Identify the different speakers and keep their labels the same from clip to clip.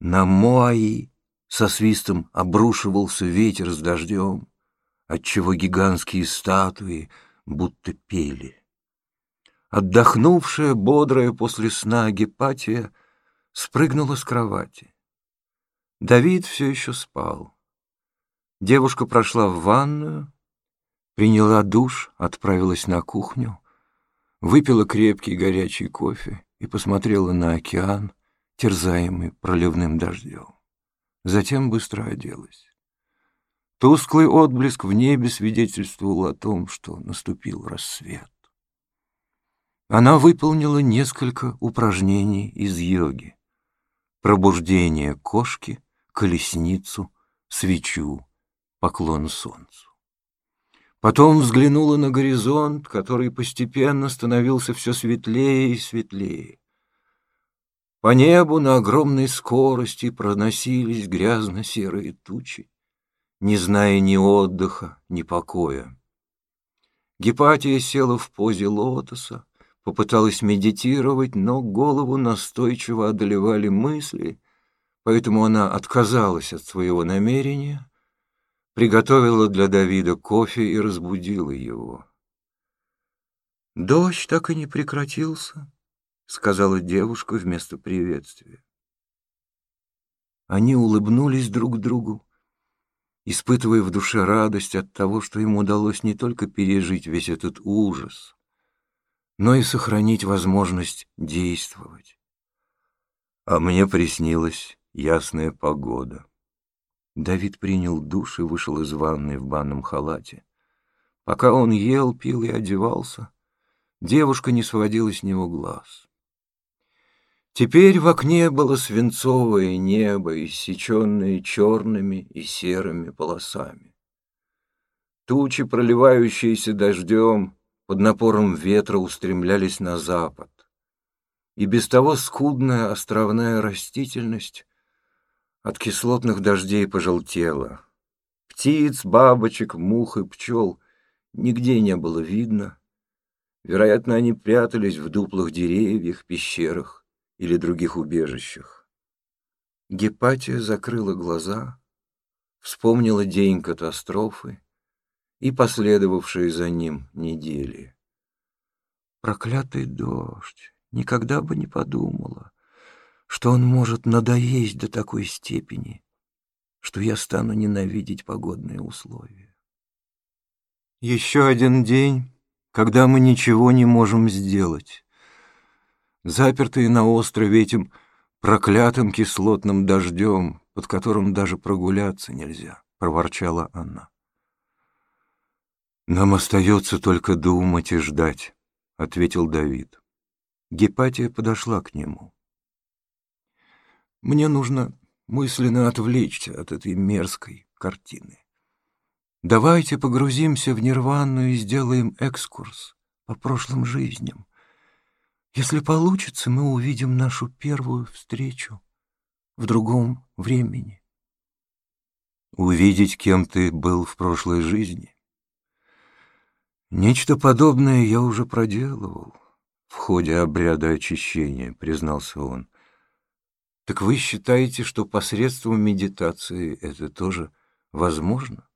Speaker 1: На Моаи со свистом обрушивался ветер с дождем, отчего гигантские статуи будто пели. Отдохнувшая, бодрая после сна Гепатия спрыгнула с кровати. Давид все еще спал. Девушка прошла в ванную, приняла душ, отправилась на кухню, выпила крепкий горячий кофе и посмотрела на океан, терзаемый проливным дождем. Затем быстро оделась. Тусклый отблеск в небе свидетельствовал о том, что наступил рассвет. Она выполнила несколько упражнений из йоги. Пробуждение кошки, колесницу, свечу, поклон солнцу. Потом взглянула на горизонт, который постепенно становился все светлее и светлее. По небу на огромной скорости проносились грязно-серые тучи не зная ни отдыха, ни покоя. Гепатия села в позе лотоса, попыталась медитировать, но голову настойчиво одолевали мысли, поэтому она отказалась от своего намерения, приготовила для Давида кофе и разбудила его. «Дождь так и не прекратился», — сказала девушка вместо приветствия. Они улыбнулись друг другу, испытывая в душе радость от того, что ему удалось не только пережить весь этот ужас, но и сохранить возможность действовать. А мне приснилась ясная погода. Давид принял душ и вышел из ванной в банном халате. Пока он ел, пил и одевался, девушка не сводила с него глаз. Теперь в окне было свинцовое небо, иссеченное черными и серыми полосами. Тучи, проливающиеся дождем, под напором ветра устремлялись на запад. И без того скудная островная растительность от кислотных дождей пожелтела. Птиц, бабочек, мух и пчел нигде не было видно. Вероятно, они прятались в дуплах деревьях, пещерах или других убежищах. Гепатия закрыла глаза, вспомнила день катастрофы и последовавшие за ним недели. Проклятый дождь! Никогда бы не подумала, что он может надоесть до такой степени, что я стану ненавидеть погодные условия. Еще один день, когда мы ничего не можем сделать запертые на острове этим проклятым кислотным дождем, под которым даже прогуляться нельзя, — проворчала она. «Нам остается только думать и ждать», — ответил Давид. Гепатия подошла к нему. «Мне нужно мысленно отвлечься от этой мерзкой картины. Давайте погрузимся в нирвану и сделаем экскурс по прошлым жизням. Если получится, мы увидим нашу первую встречу в другом времени. Увидеть, кем ты был в прошлой жизни. Нечто подобное я уже проделывал в ходе обряда очищения, признался он. Так вы считаете, что посредством медитации это тоже возможно?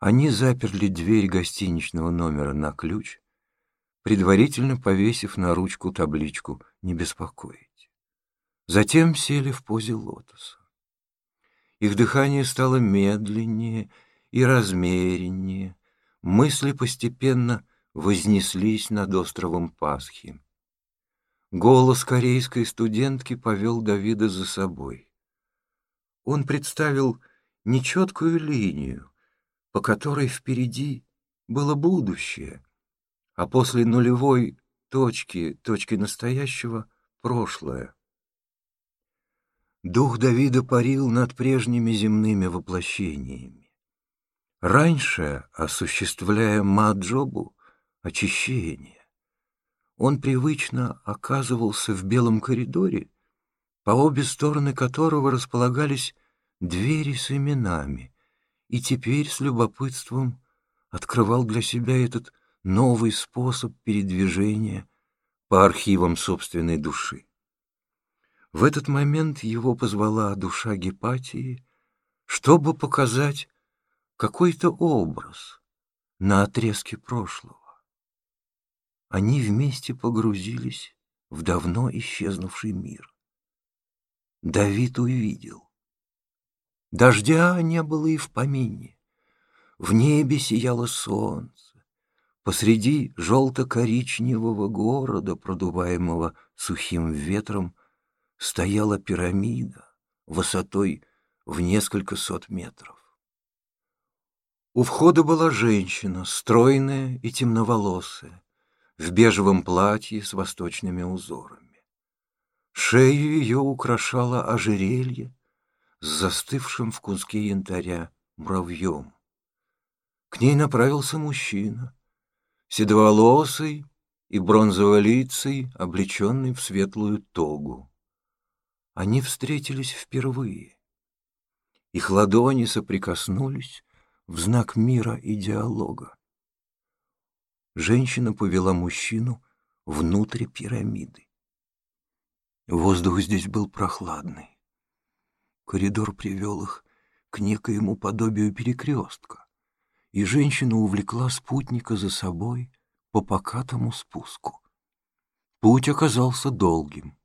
Speaker 1: Они заперли дверь гостиничного номера на ключ предварительно повесив на ручку табличку «Не беспокоить». Затем сели в позе лотоса. Их дыхание стало медленнее и размереннее, мысли постепенно вознеслись над островом Пасхи. Голос корейской студентки повел Давида за собой. Он представил нечеткую линию, по которой впереди было будущее, а после нулевой точки, точки настоящего, прошлое. Дух Давида парил над прежними земными воплощениями. Раньше, осуществляя маджобу, очищение, он привычно оказывался в белом коридоре, по обе стороны которого располагались двери с именами, и теперь с любопытством открывал для себя этот новый способ передвижения по архивам собственной души. В этот момент его позвала душа Гепатии, чтобы показать какой-то образ на отрезке прошлого. Они вместе погрузились в давно исчезнувший мир. Давид увидел. Дождя не было и в помине. В небе сияло солнце. Посреди желто-коричневого города, продуваемого сухим ветром, стояла пирамида высотой в несколько сот метров. У входа была женщина, стройная и темноволосая, в бежевом платье с восточными узорами. Шею ее украшало ожерелье с застывшим в куске янтаря муравьем. К ней направился мужчина, седоволосый и бронзоволицый, облеченный в светлую тогу. Они встретились впервые. Их ладони соприкоснулись в знак мира и диалога. Женщина повела мужчину внутрь пирамиды. Воздух здесь был прохладный. Коридор привел их к некоему подобию перекрестка, и женщина увлекла спутника за собой по покатому спуску. Путь оказался долгим.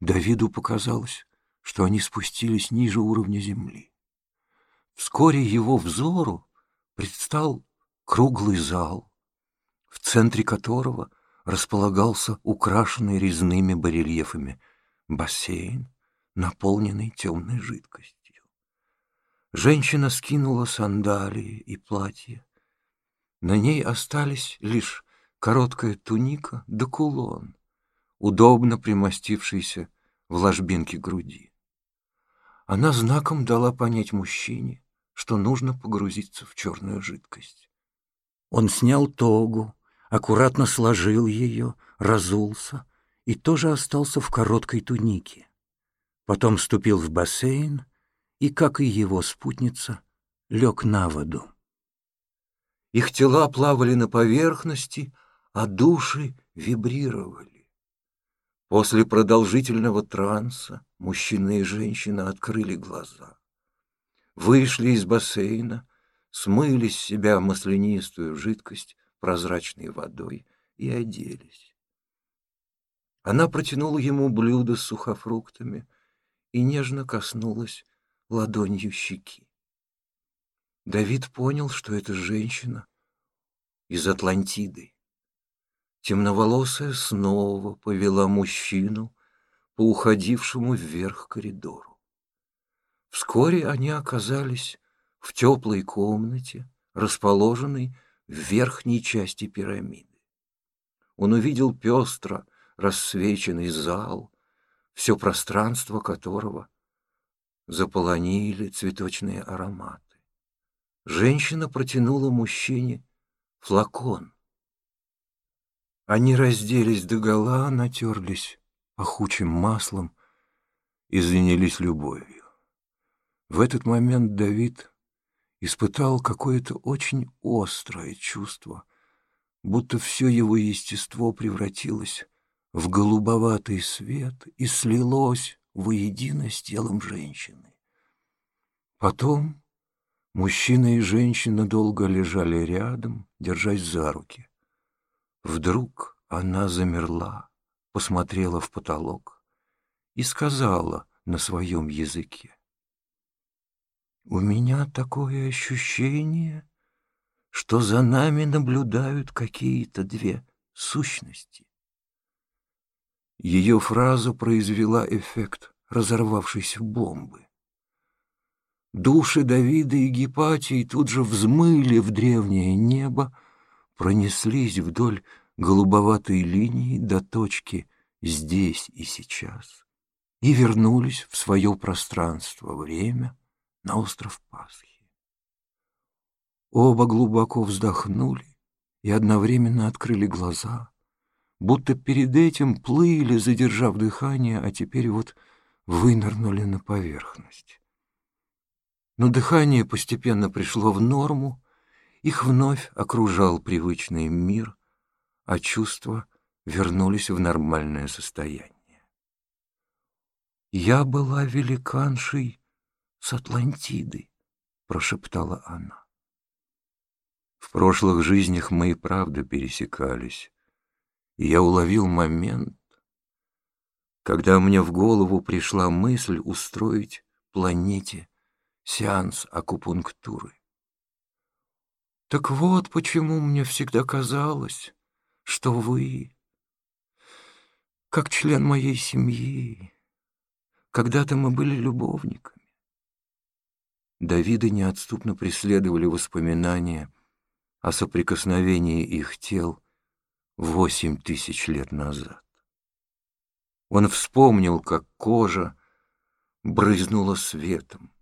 Speaker 1: Давиду показалось, что они спустились ниже уровня земли. Вскоре его взору предстал круглый зал, в центре которого располагался украшенный резными барельефами бассейн, наполненный темной жидкостью. Женщина скинула сандалии и платье. На ней остались лишь короткая туника да кулон, удобно примостившийся в ложбинке груди. Она знаком дала понять мужчине, что нужно погрузиться в черную жидкость. Он снял тогу, аккуратно сложил ее, разулся и тоже остался в короткой тунике. Потом вступил в бассейн и, как и его спутница, лег на воду. Их тела плавали на поверхности, а души вибрировали. После продолжительного транса мужчина и женщина открыли глаза. Вышли из бассейна, смыли с себя маслянистую жидкость прозрачной водой и оделись. Она протянула ему блюдо с сухофруктами и нежно коснулась ладонью щеки. Давид понял, что это женщина из Атлантиды. Темноволосая снова повела мужчину по уходившему вверх коридору. Вскоре они оказались в теплой комнате, расположенной в верхней части пирамиды. Он увидел пестро рассвеченный зал, все пространство которого заполонили цветочные ароматы. Женщина протянула мужчине флакон они разделись догола, натерлись пахучим маслом и занялись любовью. В этот момент Давид испытал какое-то очень острое чувство, будто все его естество превратилось в голубоватый свет и слилось воедино с телом женщины. Потом мужчина и женщина долго лежали рядом, держась за руки. Вдруг она замерла, посмотрела в потолок и сказала на своем языке. «У меня такое ощущение, что за нами наблюдают какие-то две сущности». Ее фраза произвела эффект разорвавшейся бомбы. Души Давида и Гепатии тут же взмыли в древнее небо, пронеслись вдоль голубоватой линии до точки здесь и сейчас и вернулись в свое пространство, время, на остров Пасхи. Оба глубоко вздохнули и одновременно открыли глаза, будто перед этим плыли, задержав дыхание, а теперь вот вынырнули на поверхность. Но дыхание постепенно пришло в норму, их вновь окружал привычный мир, а чувства вернулись в нормальное состояние. «Я была великаншей с Атлантиды», — прошептала она. В прошлых жизнях мы и правда пересекались, я уловил момент, когда мне в голову пришла мысль устроить планете сеанс акупунктуры. Так вот почему мне всегда казалось, что вы, как член моей семьи, когда-то мы были любовниками. Давида неотступно преследовали воспоминания о соприкосновении их тел восемь тысяч лет назад. Он вспомнил, как кожа брызнула светом,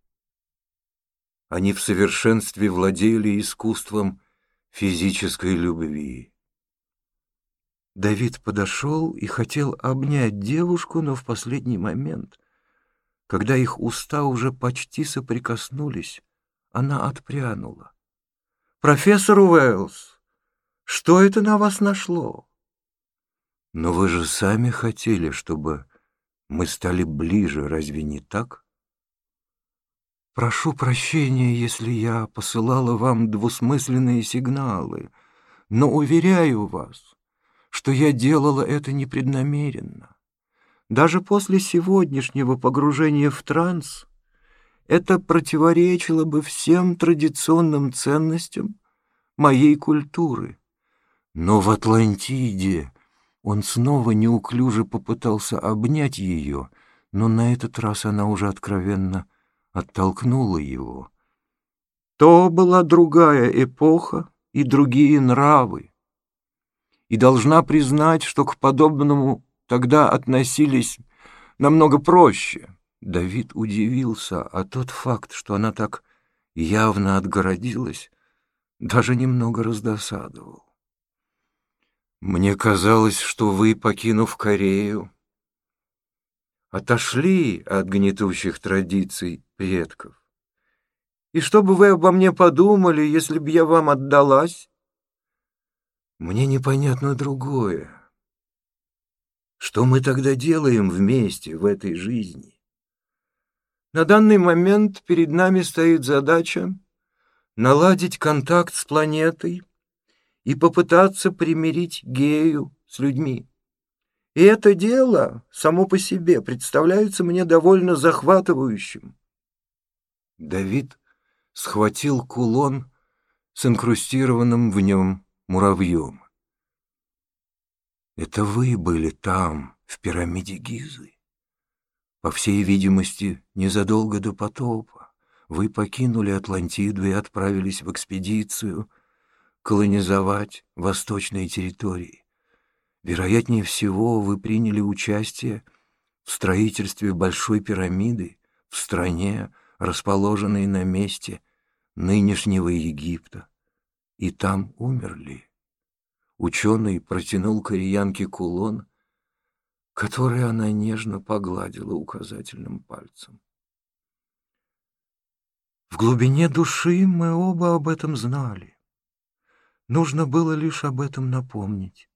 Speaker 1: они в совершенстве владели искусством физической любви. Давид подошел и хотел обнять девушку, но в последний момент, когда их уста уже почти соприкоснулись, она отпрянула. «Профессор Уэллс, что это на вас нашло?» «Но вы же сами хотели, чтобы мы стали ближе, разве не так?» Прошу прощения, если я посылала вам двусмысленные сигналы, но уверяю вас, что я делала это непреднамеренно. Даже после сегодняшнего погружения в транс это противоречило бы всем традиционным ценностям моей культуры. Но в Атлантиде он снова неуклюже попытался обнять ее, но на этот раз она уже откровенно оттолкнула его. То была другая эпоха и другие нравы. И должна признать, что к подобному тогда относились намного проще. Давид удивился, а тот факт, что она так явно отгородилась, даже немного раздосадовал. «Мне казалось, что вы, покинув Корею, отошли от гнетущих традиций предков. И что бы вы обо мне подумали, если бы я вам отдалась? Мне непонятно другое. Что мы тогда делаем вместе в этой жизни? На данный момент перед нами стоит задача наладить контакт с планетой и попытаться примирить гею с людьми. И это дело само по себе представляется мне довольно захватывающим. Давид схватил кулон с инкрустированным в нем муравьем. Это вы были там, в пирамиде Гизы. По всей видимости, незадолго до потопа вы покинули Атлантиду и отправились в экспедицию колонизовать восточные территории. Вероятнее всего, вы приняли участие в строительстве Большой пирамиды в стране, расположенной на месте нынешнего Египта, и там умерли. Ученый протянул кореянке кулон, который она нежно погладила указательным пальцем. В глубине души мы оба об этом знали. Нужно было лишь об этом напомнить.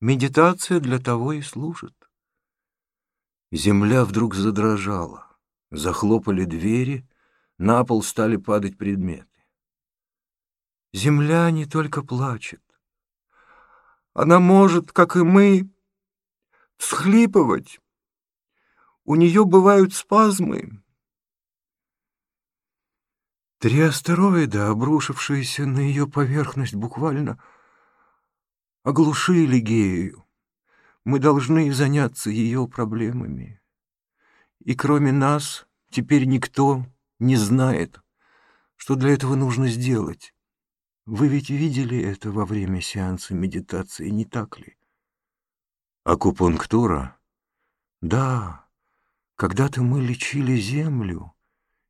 Speaker 1: Медитация для того и служит. Земля вдруг задрожала. Захлопали двери, на пол стали падать предметы. Земля не только плачет. Она может, как и мы, всхлипывать. У нее бывают спазмы. Три астероида, обрушившиеся на ее поверхность, буквально оглушили Гею. Мы должны заняться ее проблемами. И кроме нас теперь никто не знает, что для этого нужно сделать. Вы ведь видели это во время сеанса медитации, не так ли? Акупунктура? Да, когда-то мы лечили землю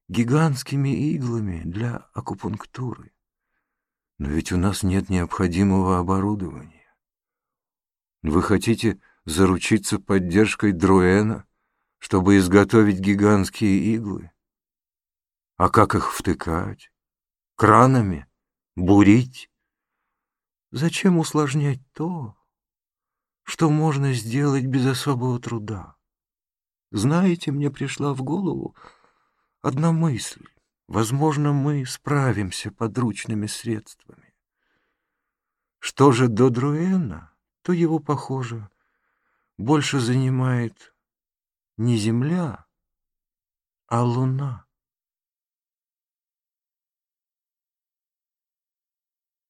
Speaker 1: гигантскими иглами для акупунктуры. Но ведь у нас нет необходимого оборудования. Вы хотите заручиться поддержкой Друэна, чтобы изготовить гигантские иглы? А как их втыкать? Кранами? Бурить? Зачем усложнять то, что можно сделать без особого труда? Знаете, мне пришла в голову одна мысль. Возможно, мы справимся подручными средствами. Что же до Друэна, то его, похоже, больше занимает не Земля, а Луна.